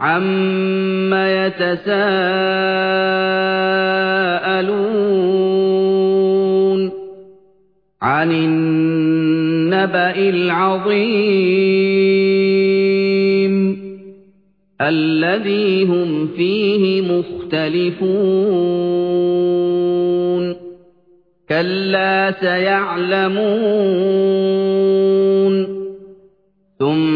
عَمَّ يَتَسَاءَلُونَ عَنِ النَّبَإِ الْعَظِيمِ الَّذِي هُمْ فِيهِ مُخْتَلِفُونَ كَلَّا سَيَعْلَمُونَ ثُمَّ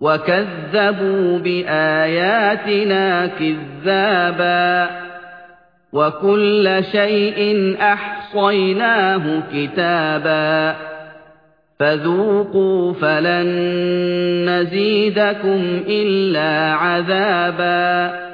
وَكَذَّبُوا بِآيَاتِنَا كِذَّابًا وَكُلَّ شَيْءٍ أَحْصَيْنَاهُ كِتَابًا فَذُوقُوا فَلَن نَّزِيدَكُمْ إِلَّا عَذَابًا